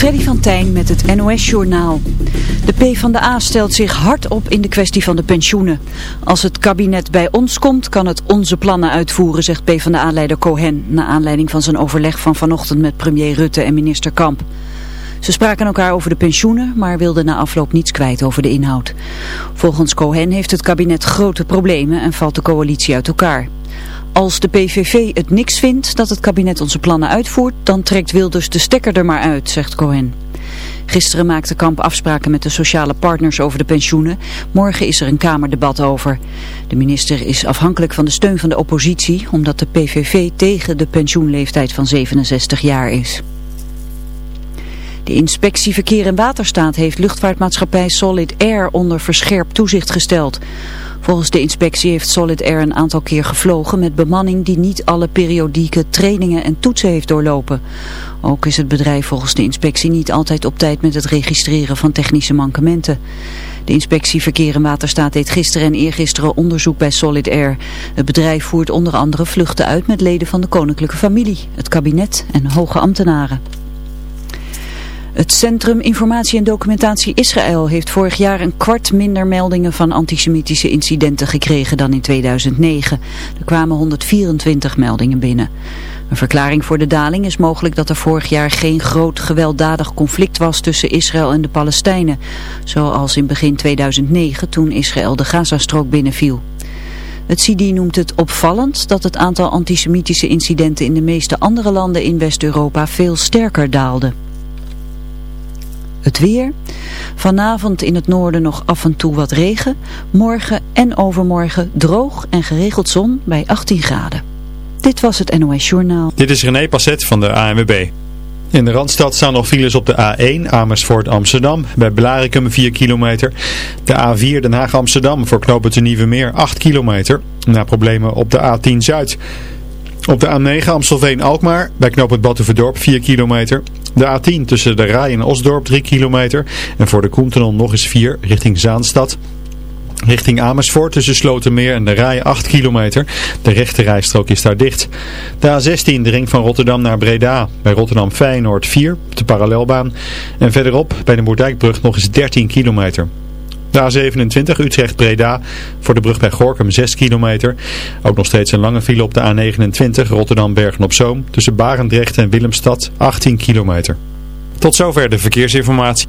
Freddy van Tijn met het NOS-journaal. De PvdA stelt zich hard op in de kwestie van de pensioenen. Als het kabinet bij ons komt, kan het onze plannen uitvoeren, zegt PvdA-leider Cohen... na aanleiding van zijn overleg van vanochtend met premier Rutte en minister Kamp. Ze spraken elkaar over de pensioenen, maar wilden na afloop niets kwijt over de inhoud. Volgens Cohen heeft het kabinet grote problemen en valt de coalitie uit elkaar. Als de PVV het niks vindt dat het kabinet onze plannen uitvoert, dan trekt Wilders de stekker er maar uit, zegt Cohen. Gisteren maakte Kamp afspraken met de sociale partners over de pensioenen. Morgen is er een kamerdebat over. De minister is afhankelijk van de steun van de oppositie, omdat de PVV tegen de pensioenleeftijd van 67 jaar is. De inspectie Verkeer en Waterstaat heeft luchtvaartmaatschappij Solid Air onder verscherpt toezicht gesteld. Volgens de inspectie heeft Solid Air een aantal keer gevlogen met bemanning die niet alle periodieke trainingen en toetsen heeft doorlopen. Ook is het bedrijf volgens de inspectie niet altijd op tijd met het registreren van technische mankementen. De inspectie Verkeer en Waterstaat deed gisteren en eergisteren onderzoek bij Solid Air. Het bedrijf voert onder andere vluchten uit met leden van de koninklijke familie, het kabinet en hoge ambtenaren. Het Centrum Informatie en Documentatie Israël heeft vorig jaar een kwart minder meldingen van antisemitische incidenten gekregen dan in 2009. Er kwamen 124 meldingen binnen. Een verklaring voor de daling is mogelijk dat er vorig jaar geen groot gewelddadig conflict was tussen Israël en de Palestijnen. Zoals in begin 2009 toen Israël de Gazastrook binnenviel. Het CD noemt het opvallend dat het aantal antisemitische incidenten in de meeste andere landen in West-Europa veel sterker daalde. Het weer. Vanavond in het noorden nog af en toe wat regen. Morgen en overmorgen droog en geregeld zon bij 18 graden. Dit was het NOS Journaal. Dit is René Passet van de ANWB. In de Randstad staan nog files op de A1 Amersfoort Amsterdam. Bij Blaricum 4 kilometer. De A4 Den Haag Amsterdam voor knopen te Nieuwe Meer 8 kilometer. Na problemen op de A10 Zuid. Op de A9 Amstelveen-Alkmaar bij knooppunt Batuverdorp 4 kilometer. De A10 tussen de Rij en Osdorp 3 kilometer. En voor de Koentunnel nog eens 4 richting Zaanstad. Richting Amersfoort tussen Slotermeer en de Rij 8 kilometer. De rechte rijstrook is daar dicht. De A16 de ring van Rotterdam naar Breda. Bij Rotterdam Feyenoord 4 op de parallelbaan. En verderop bij de Moerdijkbrug nog eens 13 kilometer. De A27 Utrecht-Breda voor de brug bij Gorkum 6 kilometer. Ook nog steeds een lange file op de A29 Rotterdam-Bergen-op-Zoom tussen Barendrecht en Willemstad 18 kilometer. Tot zover de verkeersinformatie.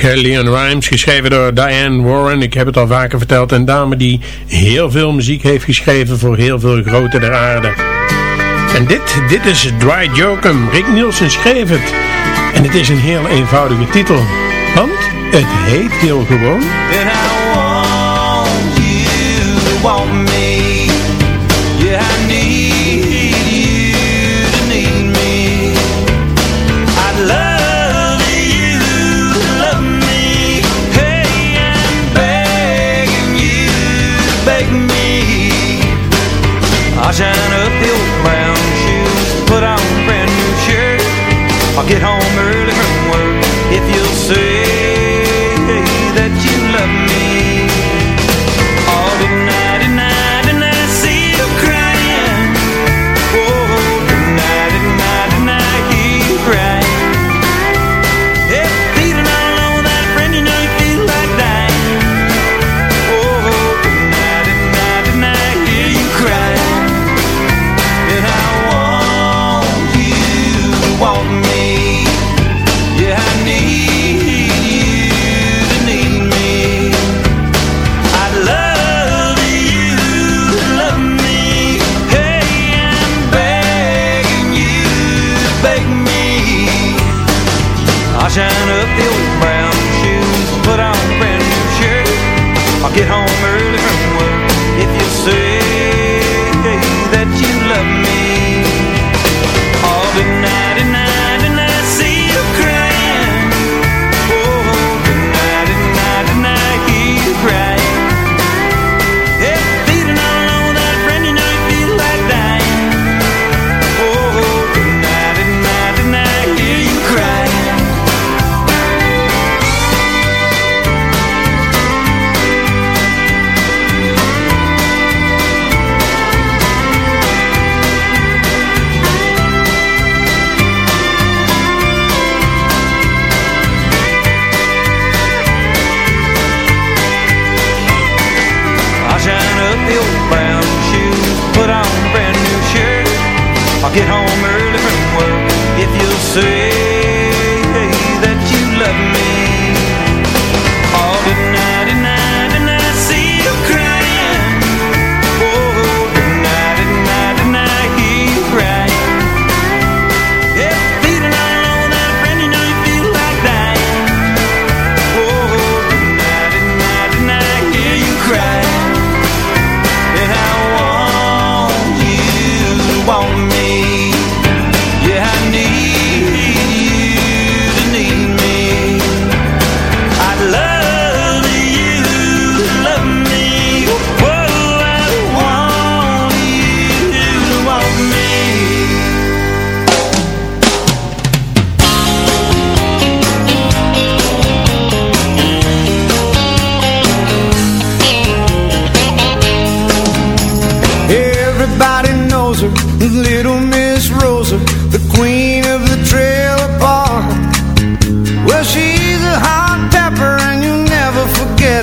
Kellyanne Leon Rimes, geschreven door Diane Warren. Ik heb het al vaker verteld, een dame die heel veel muziek heeft geschreven voor heel veel grote der aarde. En dit, dit is Dry Jokum. Rick Nielsen schreef het. En het is een heel eenvoudige titel, want het heet heel gewoon... I'll get home.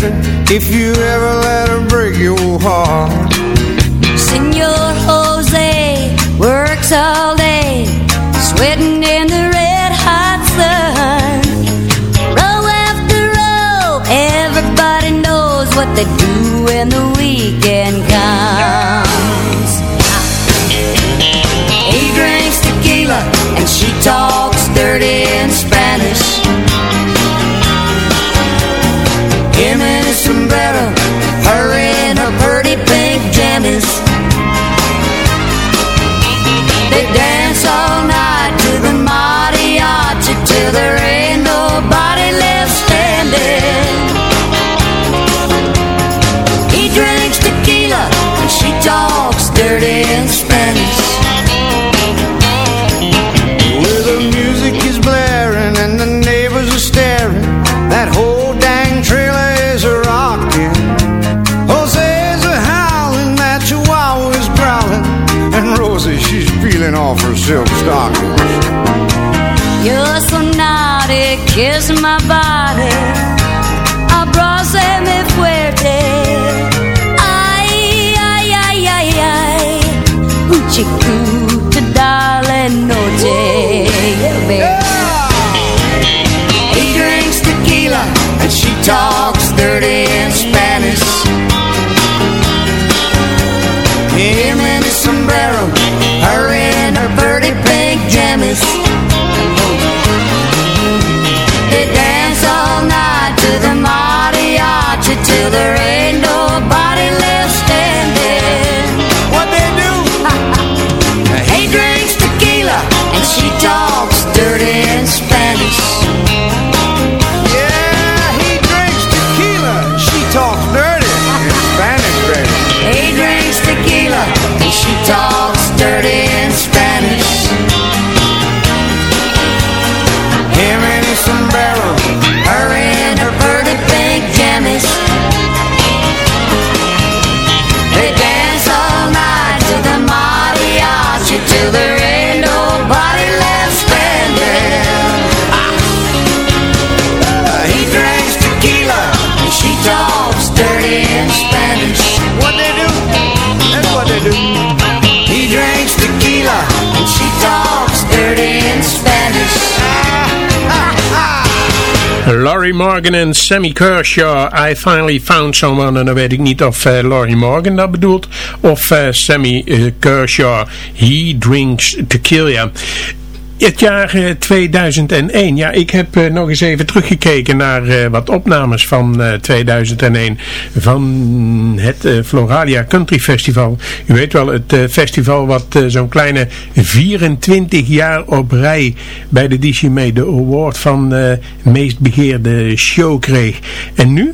better if you ever let her break your heart. Senor Jose works all day, sweating in the red hot sun. Row after row, everybody knows what they do in the weekend magic Laurie Morgan en Sammy Kershaw, I Finally Found Someone. En dan weet ik niet of eh, Laurie Morgan dat bedoelt of eh, Sammy eh, Kershaw, He Drinks Tequila. Het jaar eh, 2001. Ja, ik heb eh, nog eens even teruggekeken naar eh, wat opnames van eh, 2001 van het eh, Floralia Country Festival. U weet wel, het eh, festival wat eh, zo'n kleine 24 jaar op rij bij de DCMA de award van eh, meest begeerde show kreeg. En nu?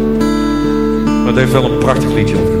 Maar het heeft wel een prachtig liedje opgeleverd.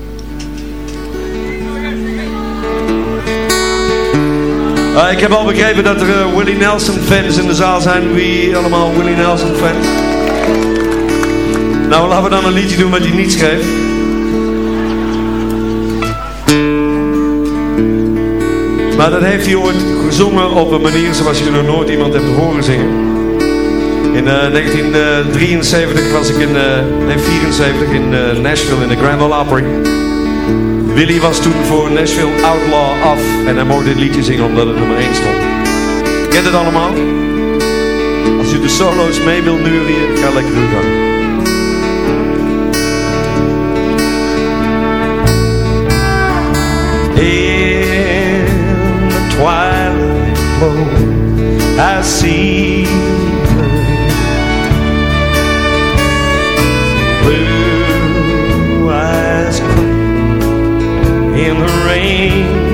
Uh, ik heb al begrepen dat er uh, Willie Nelson fans in de zaal zijn. Wie allemaal Willie Nelson fans? Nou, laten we dan een liedje doen wat hij niet schreef. Maar dat heeft hij ooit gezongen op een manier zoals je nog nooit iemand hebt horen zingen. In uh, 1973 was ik in, nee 74 in Nashville in de Grand Ole Opry. Willy was toen voor Nashville Outlaw af en hij mocht dit liedje zingen omdat het nummer 1 stond. Kent het allemaal? Als u de solo's mee wilt neurien, ga lekker gang. In the twilight glow I see in the rain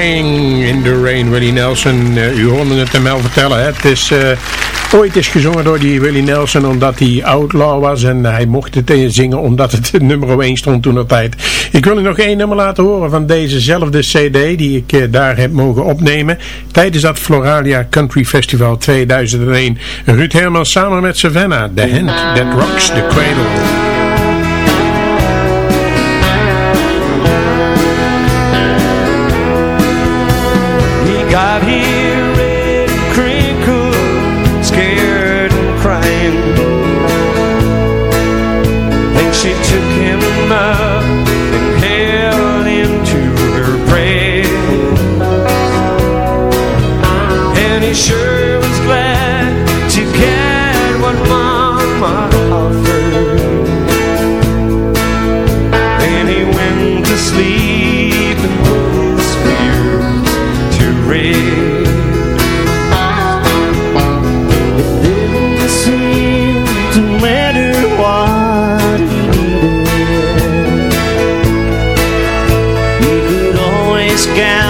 In the Rain, Willie Nelson. Eh, u hoorde het hem wel vertellen. Hè? Het is eh, ooit is gezongen door die Willie Nelson omdat hij outlaw was. En hij mocht het zingen omdat het nummer 1 stond toen op tijd. Ik wil u nog één nummer laten horen van dezezelfde cd die ik eh, daar heb mogen opnemen. Tijdens dat Floralia Country Festival 2001. Ruud Herman samen met Savannah. The Hand That Rocks the Cradle. scam.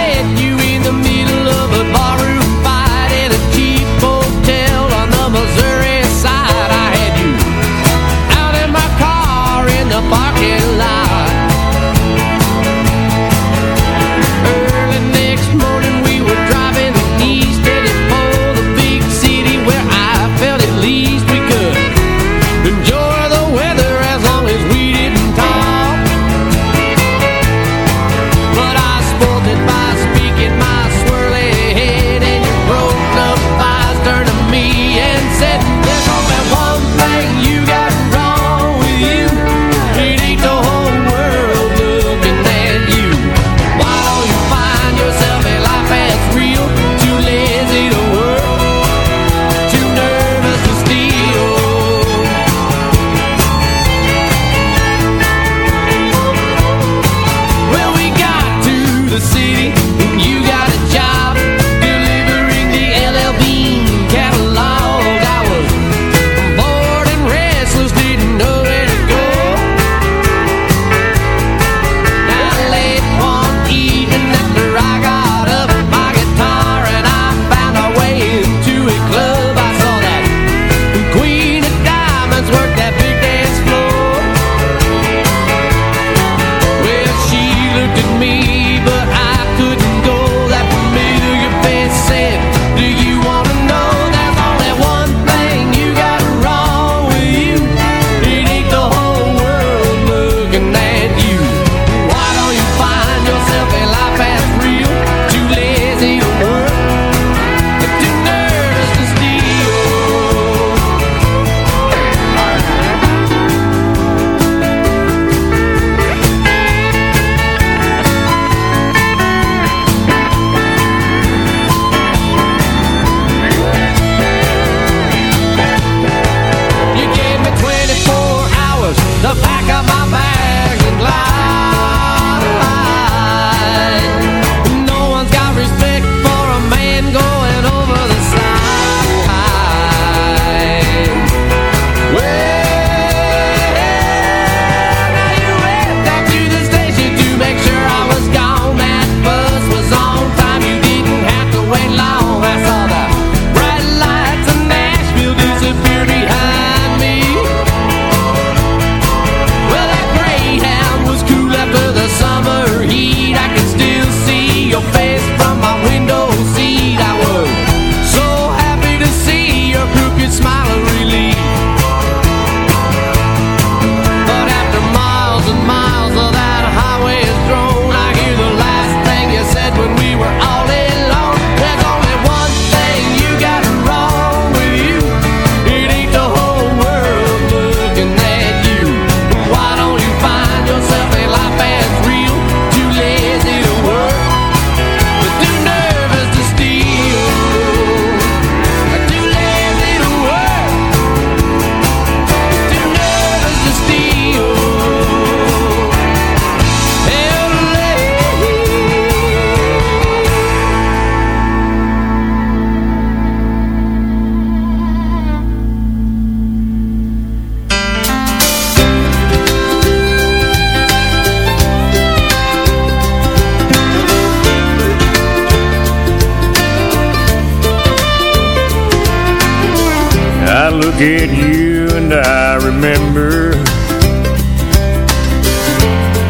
forget you and I remember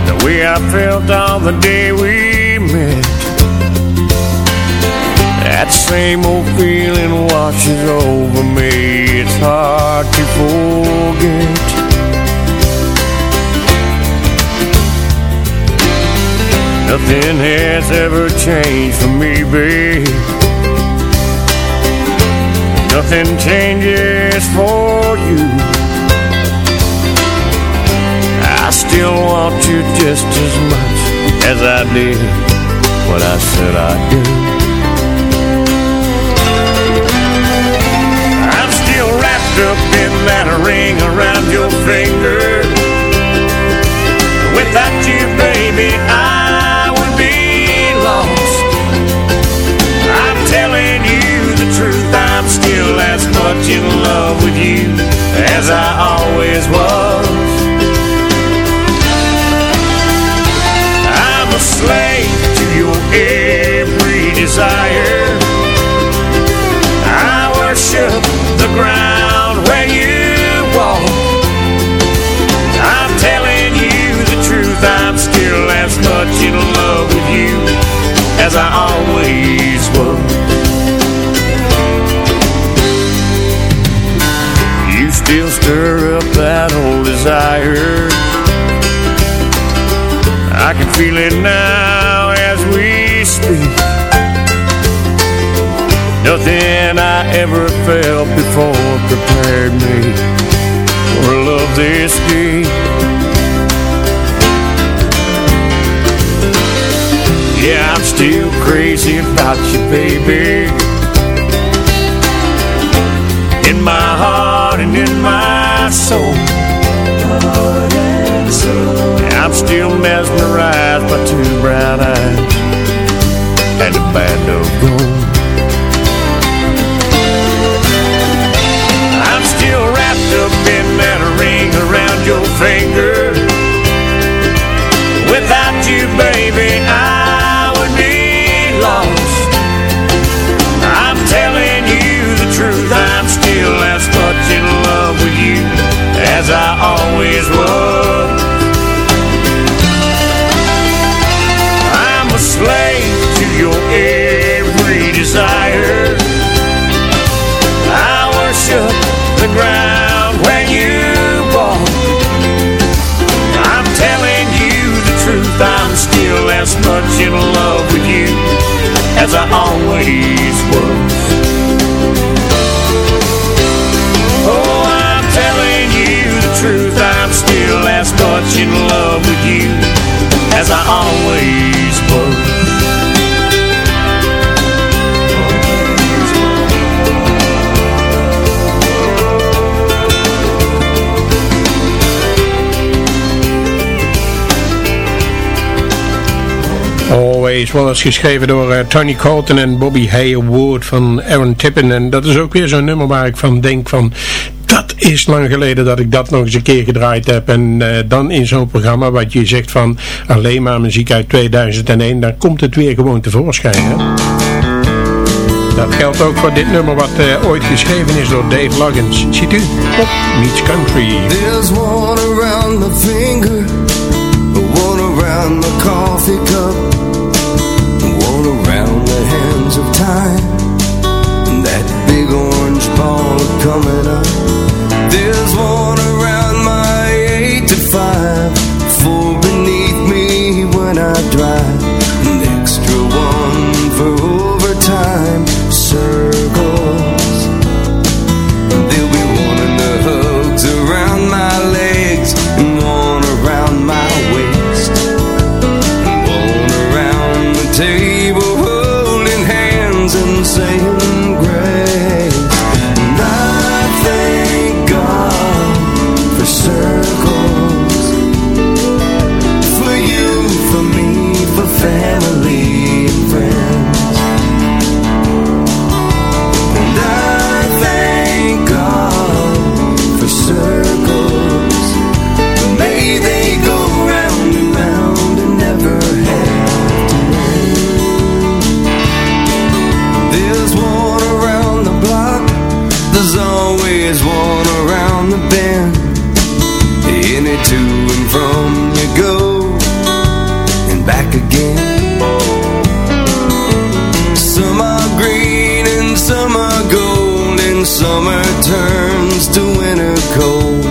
the way I felt on the day we met. That same old feeling washes over me. It's hard to forget. Nothing has ever changed for me, babe. Nothing changes for you. I still want you just as much as I did when I said I do. I'm still wrapped up in that ring around your finger. Without you, baby, I truth, I'm still as much in love with you as I always was. I'm a slave to your every desire. I worship the ground where you walk. I'm telling you the truth, I'm still as much in love with you as I always was. Still stir up that old desire. I can feel it now as we speak. Nothing I ever felt before prepared me for love this deep. Yeah, I'm still crazy about you, baby. In my heart and in my soul. I'm still mesmerized by two brown eyes and a band of gold. I'm still wrapped up in that ring around your finger. Always was. I'm a slave to your every desire. I worship the ground where you walk. I'm telling you the truth, I'm still as much in love with you as I always in love with you as I always was. Always was geschreven door eh, Tony Colton en Bobby Haywood van Aaron Tippin. En dat is ook weer zo'n nummer waar ik van denk van... Is lang geleden dat ik dat nog eens een keer gedraaid heb. En eh, dan in zo'n programma wat je zegt van alleen maar muziek uit 2001. Dan komt het weer gewoon tevoorschijn. Dat geldt ook voor dit nummer wat eh, ooit geschreven is door Dave Loggins. Ziet u? Pop meets country. There's one around my finger, one around my coffee cup, one around the hands of time, that big orange ball coming up. There's one summer turns to winter cold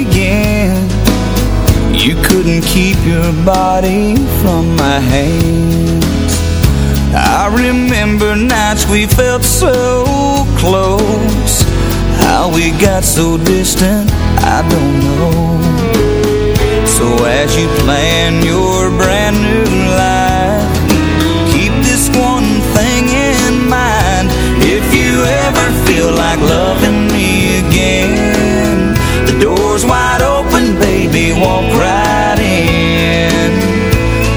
You couldn't keep your body from my hands. I remember nights we felt so close. How we got so distant, I don't know. So as you plan your brand new life Keep this one thing in mind. If you ever feel like loving me again The door's wide open, baby, walk right in.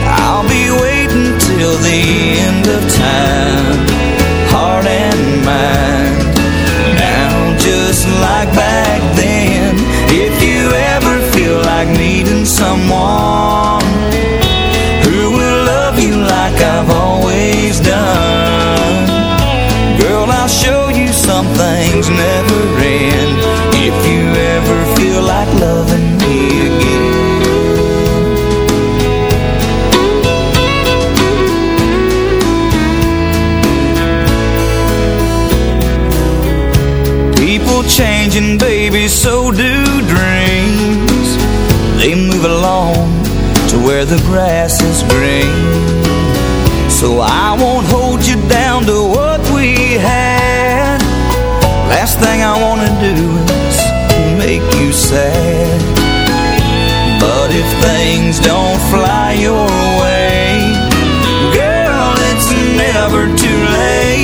I'll be waiting till the end of time Heart and mind. Now just like back then If you ever feel like needing someone Who will love you like I've always done Girl, I'll show you some things never end. If you ever feel like loving changing, baby, so do dreams. They move along to where the grass is green. So I won't hold you down to what we had. Last thing I wanna do is make you sad. But if things don't fly your way Girl, it's never too late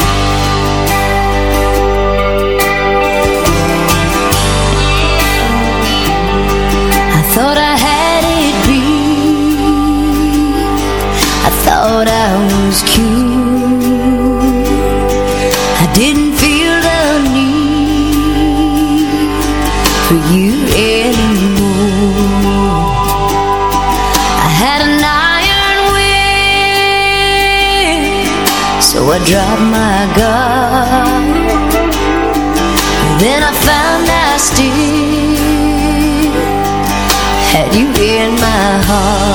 in my heart.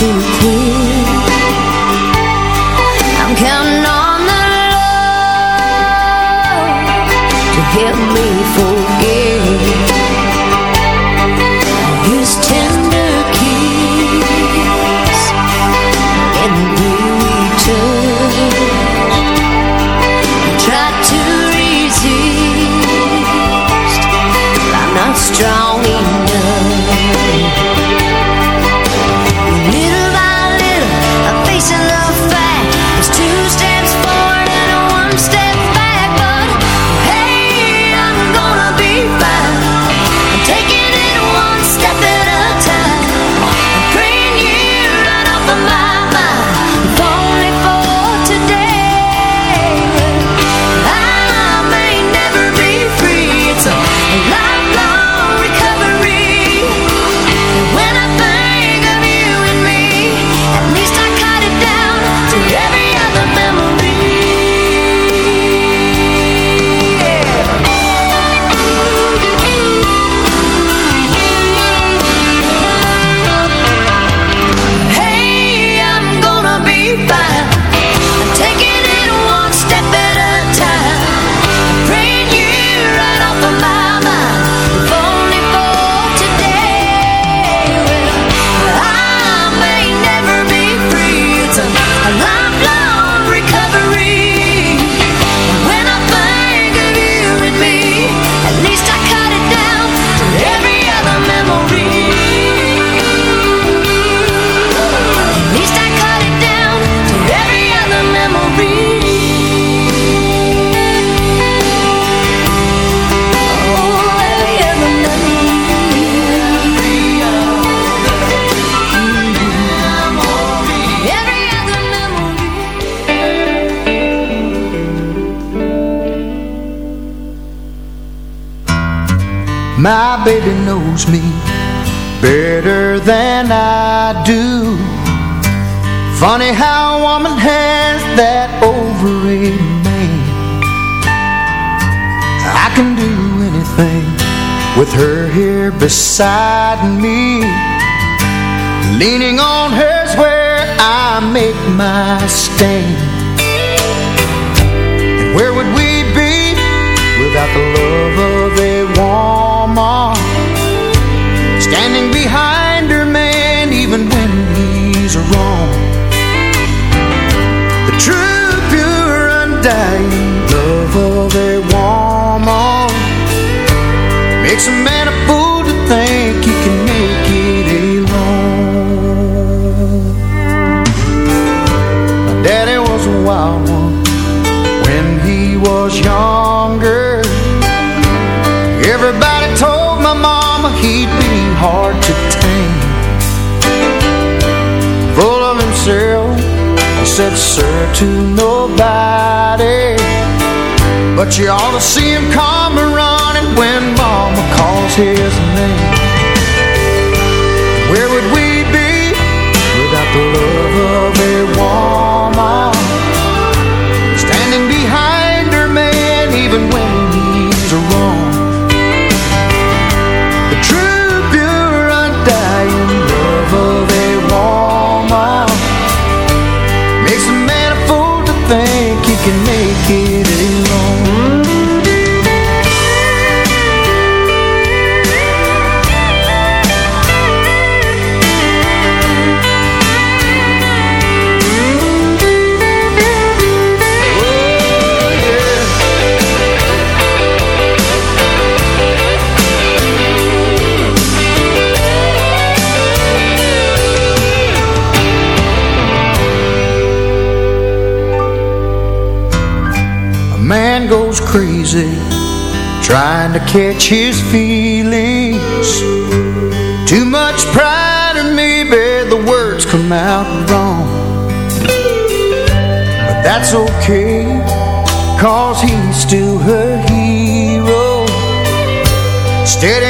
to baby knows me better than I do. Funny how a woman has that over a man I can do anything with her here beside me. Leaning on her's where I make my stand. things are wrong. The true, pure, undying love of a woman Makes a man said, sir, to nobody. But you ought to see him come running when mama calls his name. Where would we be without the love of a woman? Standing behind her man even when goes crazy trying to catch his feelings. Too much pride, or maybe the words come out wrong. But that's okay, cause he's still her hero. Steady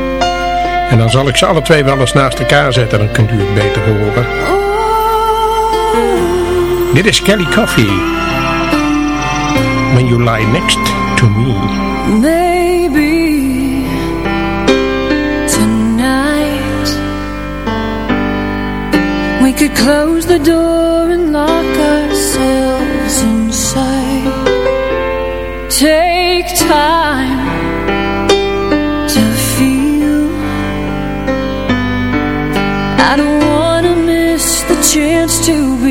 En dan zal ik ze alle twee wel eens naast elkaar zetten, dan kunt u het beter horen. Dit is Kelly Coffee. When you lie next to me. Maybe tonight we could close the door and lock ourselves inside. Take time chance to be